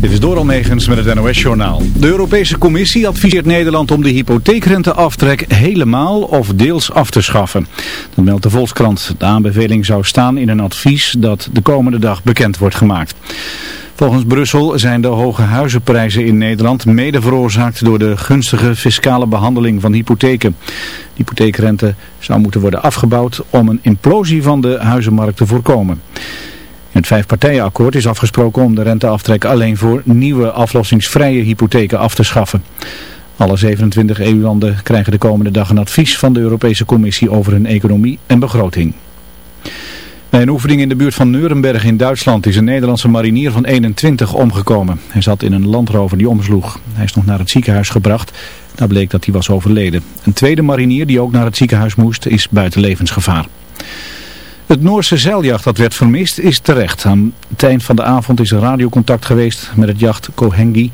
Dit is Doral Megens met het NOS-journaal. De Europese Commissie adviseert Nederland om de hypotheekrenteaftrek helemaal of deels af te schaffen. Dat meldt de Volkskrant. De aanbeveling zou staan in een advies dat de komende dag bekend wordt gemaakt. Volgens Brussel zijn de hoge huizenprijzen in Nederland mede veroorzaakt door de gunstige fiscale behandeling van hypotheken. De hypotheekrente zou moeten worden afgebouwd om een implosie van de huizenmarkt te voorkomen. Het vijfpartijenakkoord is afgesproken om de renteaftrek alleen voor nieuwe aflossingsvrije hypotheken af te schaffen. Alle 27 EU-landen krijgen de komende dag een advies van de Europese Commissie over hun economie en begroting. Bij een oefening in de buurt van Nuremberg in Duitsland is een Nederlandse marinier van 21 omgekomen. Hij zat in een landrover die omsloeg. Hij is nog naar het ziekenhuis gebracht. Daar bleek dat hij was overleden. Een tweede marinier die ook naar het ziekenhuis moest is buiten levensgevaar. Het Noorse zeiljacht dat werd vermist is terecht. Aan het eind van de avond is er radiocontact geweest met het jacht Kohengi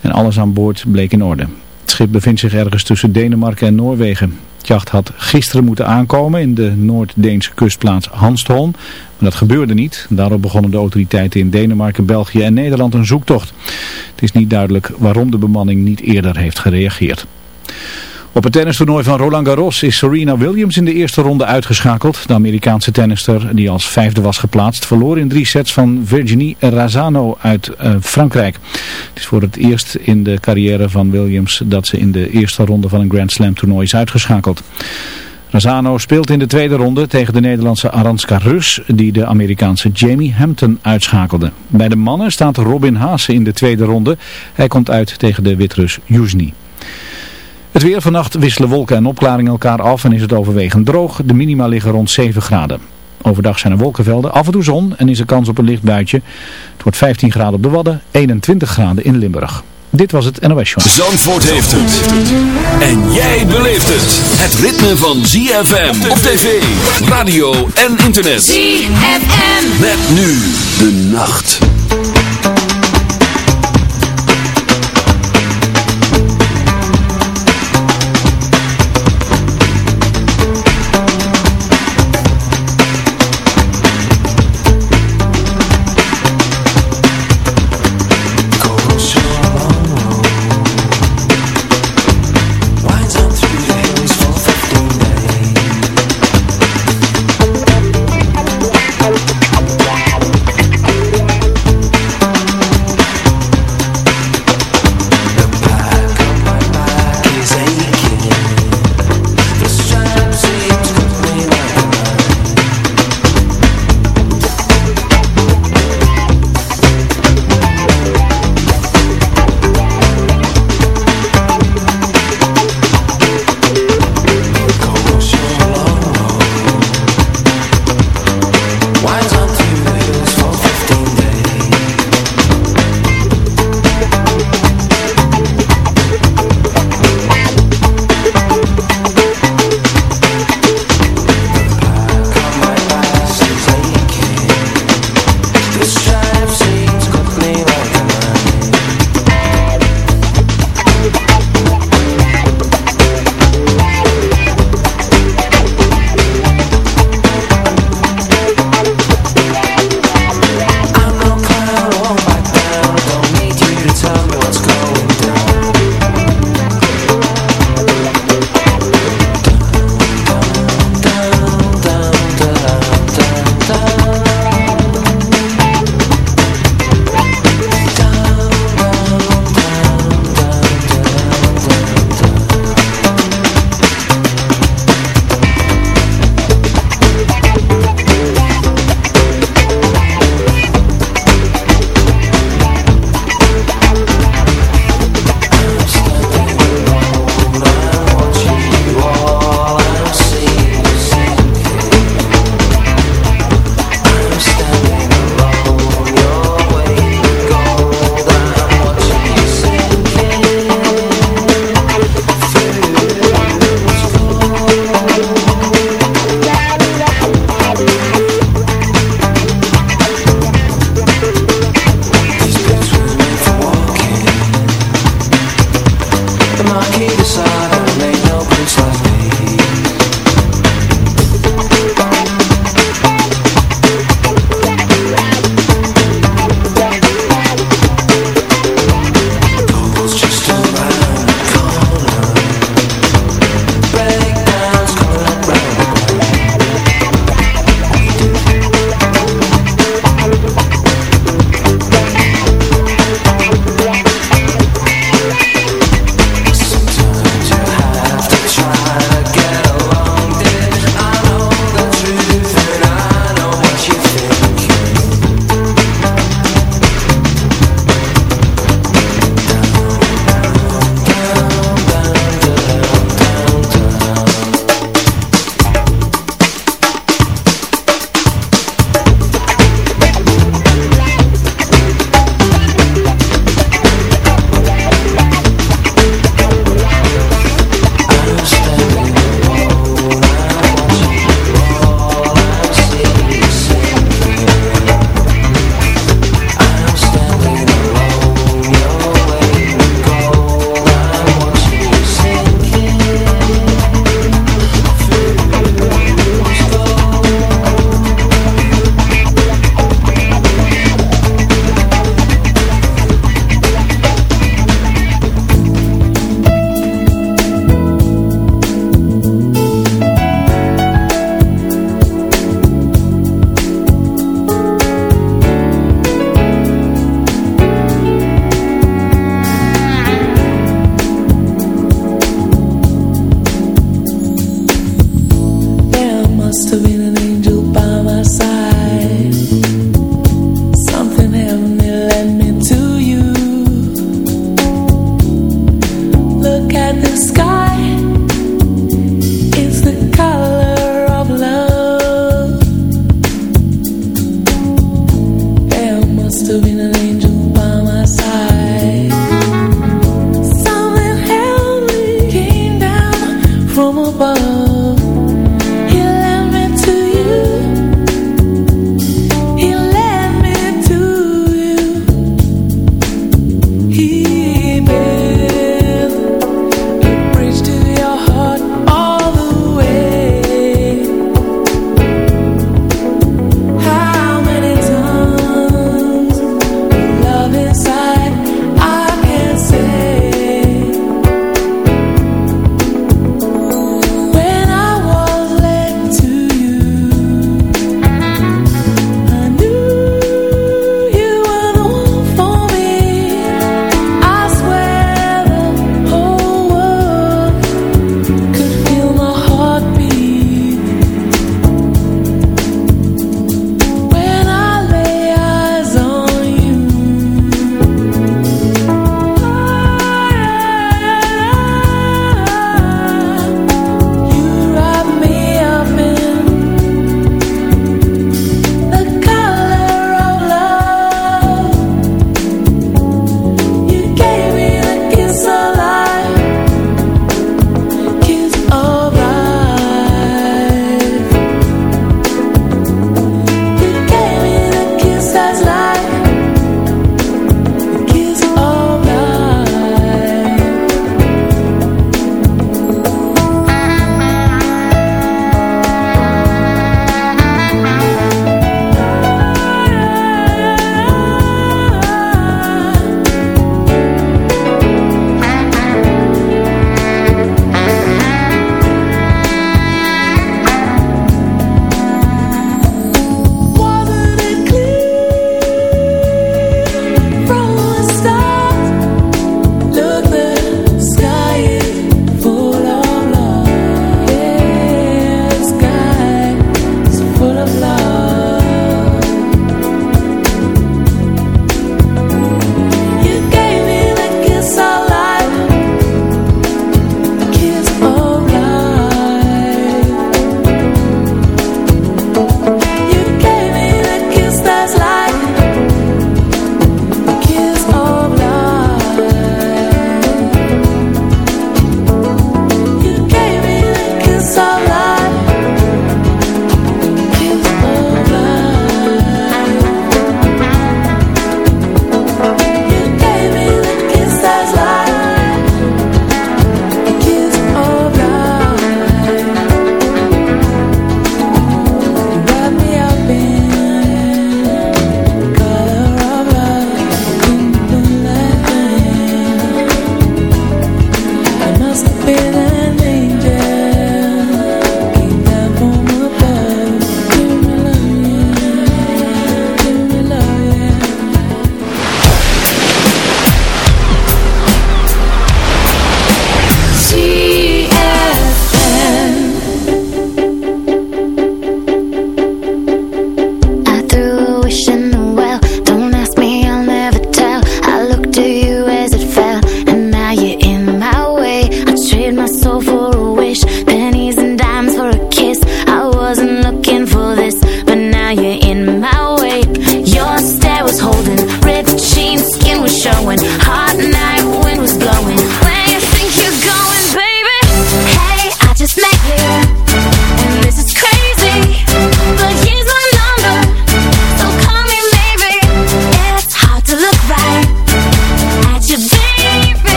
en alles aan boord bleek in orde. Het schip bevindt zich ergens tussen Denemarken en Noorwegen. Het jacht had gisteren moeten aankomen in de Noord-Deense kustplaats Hanstholm, maar dat gebeurde niet. Daarop begonnen de autoriteiten in Denemarken, België en Nederland een zoektocht. Het is niet duidelijk waarom de bemanning niet eerder heeft gereageerd. Op het tennistoernooi van Roland Garros is Serena Williams in de eerste ronde uitgeschakeld. De Amerikaanse tennister, die als vijfde was geplaatst, verloor in drie sets van Virginie Razzano uit uh, Frankrijk. Het is voor het eerst in de carrière van Williams dat ze in de eerste ronde van een Grand Slam toernooi is uitgeschakeld. Razzano speelt in de tweede ronde tegen de Nederlandse Aranska Rus, die de Amerikaanse Jamie Hampton uitschakelde. Bij de mannen staat Robin Haase in de tweede ronde. Hij komt uit tegen de Witrus Jusni. Het weer vannacht wisselen wolken en opklaringen elkaar af en is het overwegend droog. De minima liggen rond 7 graden. Overdag zijn er wolkenvelden, af en toe zon en is er kans op een licht buitje. Het wordt 15 graden op de Wadden, 21 graden in Limburg. Dit was het NOS Show. Zandvoort heeft het. En jij beleeft het. Het ritme van ZFM op tv, radio en internet. ZFM. Met nu de nacht.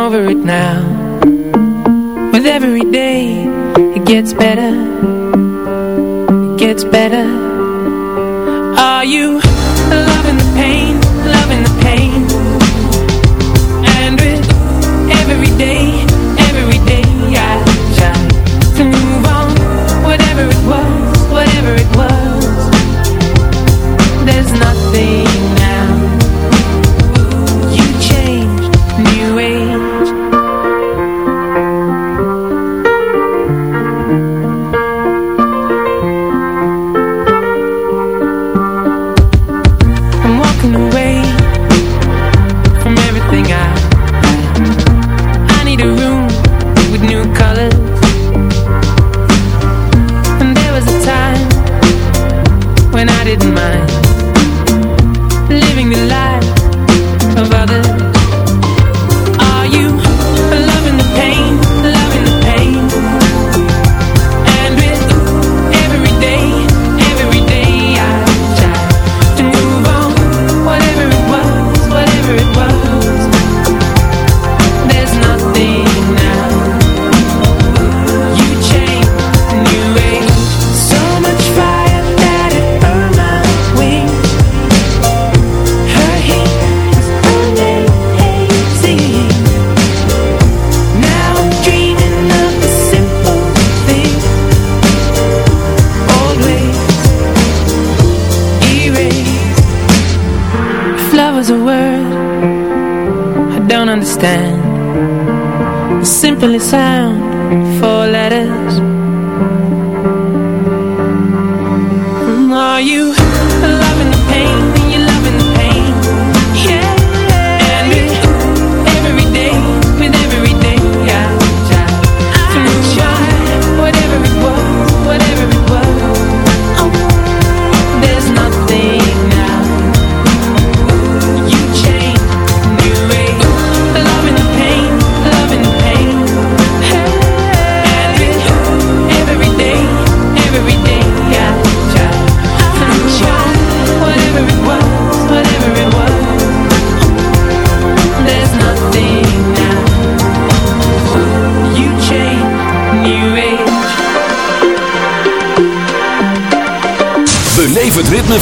over it now. With every day It gets better. It gets better. Are you loving the pain Loving the pain? And with every day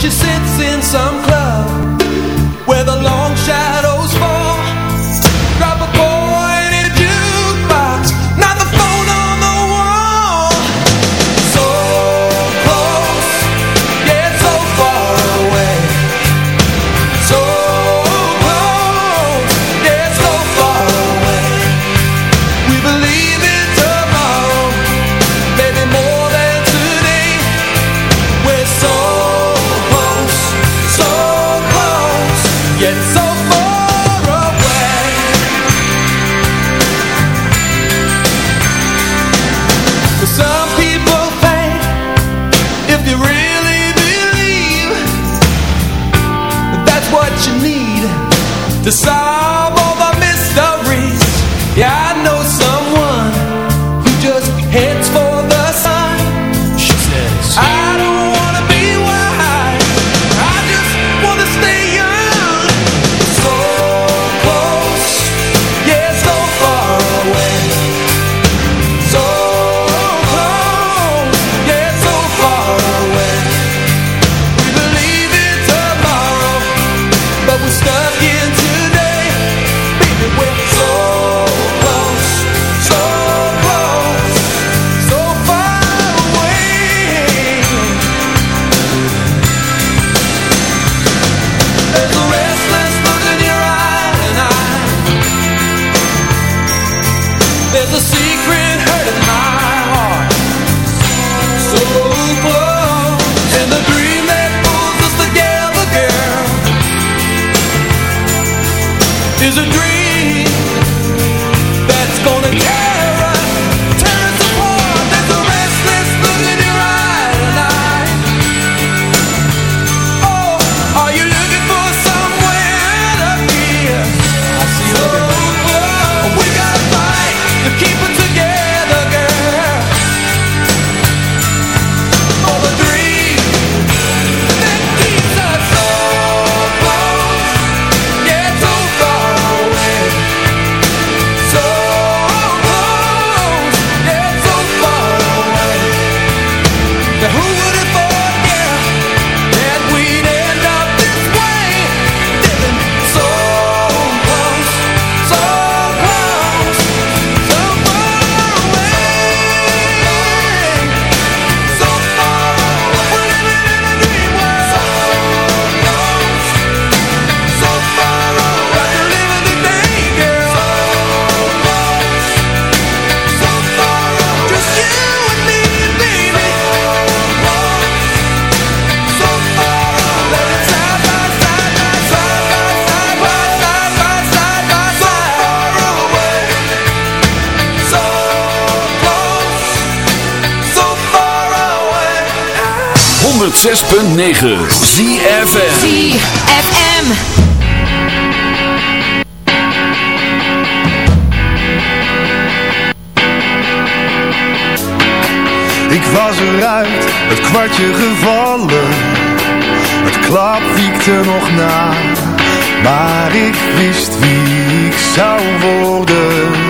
she sits in some club. 106.9 ZFM ZFM Ik was eruit, het kwartje gevallen. Het klap wiekte nog na Maar ik wist wie ik zou worden.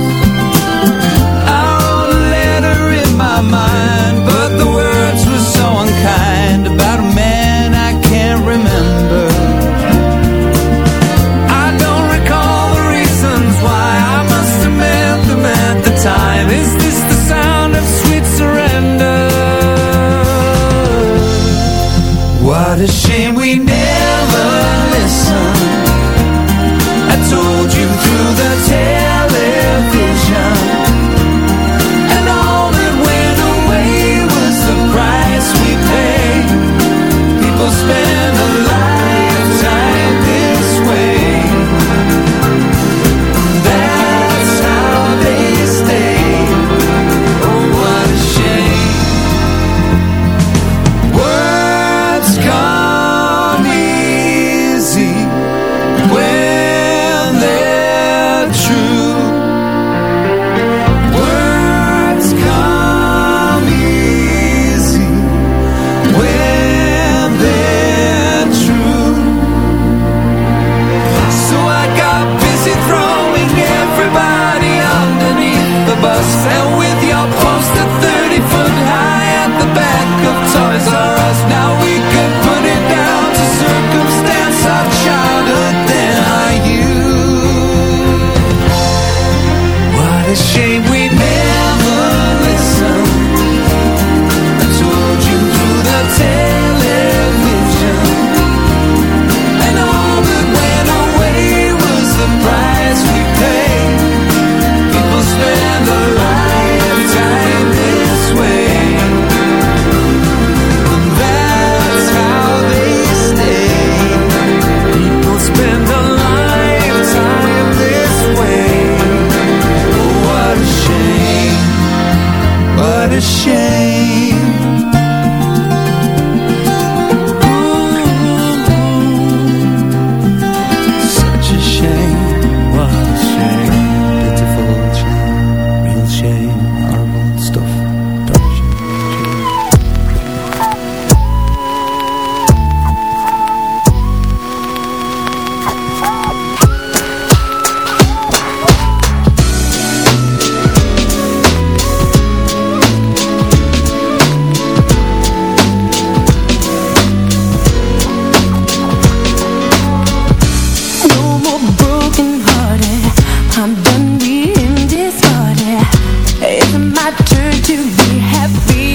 my turn to be happy.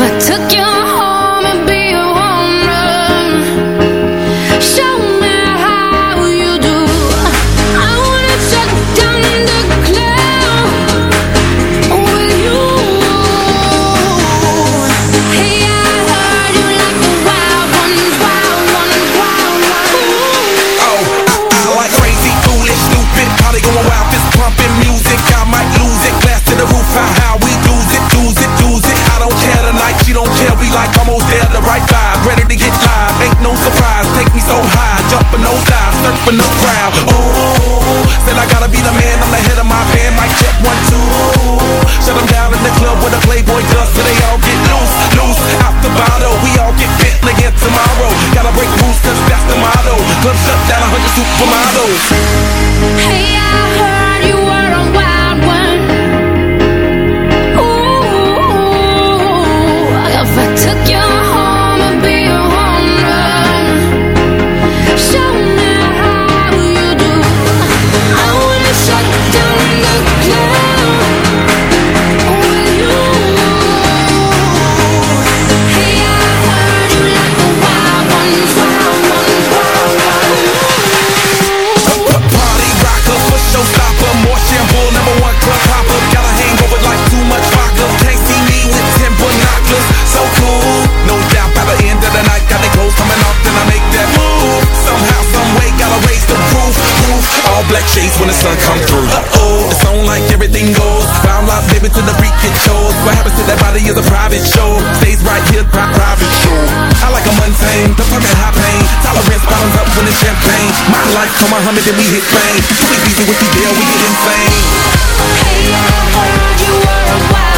I took you surfing the crowd. Ooh, said I gotta be the man, I'm the head of my band. Mic check one, two. Shut them down in the club with a Playboy dust, so they all get loose, loose. Out the bottle, we all get fit again tomorrow. Gotta break rules, cause that's the motto. Club shut down, 100 supermodels. Hey, I heard you were on wild. chase when the sun come through. Uh-oh, it's on like everything goes. Found out, baby, to the freak it shows. What happens to that body is a private show. Stays right here, pri private show. I like a mundane, the fucking high pain. Tolerance bottoms up when it's champagne. My life, come on, humming, then we hit fame. We beat with the deal, we get insane. Hey, I heard you were a wild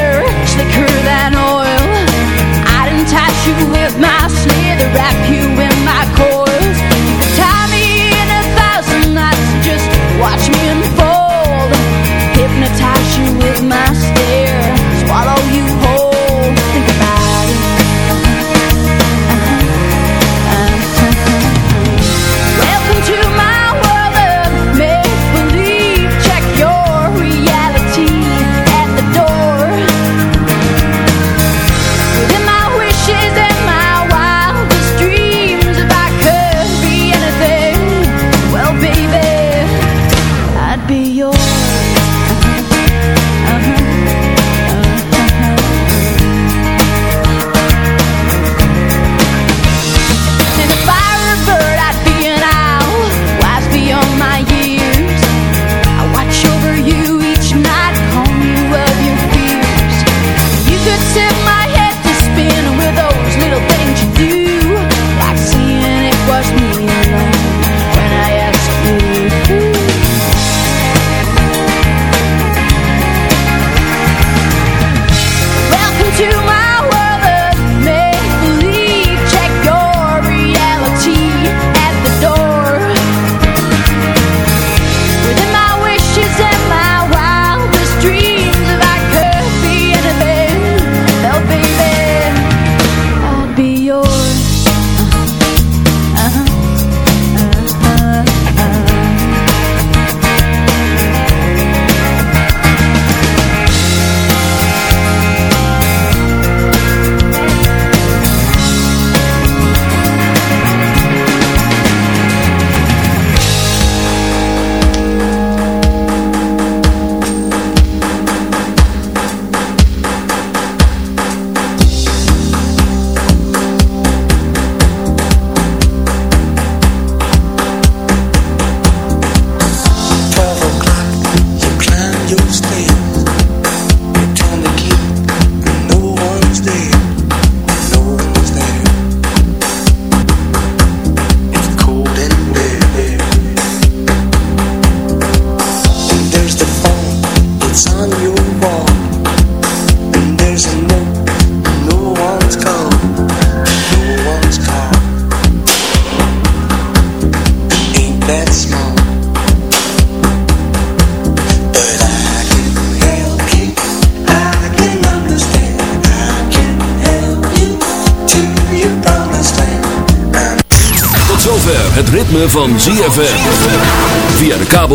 Slicker than oil. I'd entice you with my slither Wrap you in my coils. Tie me in a thousand knots Just watch me unfold. Hypnotize you with my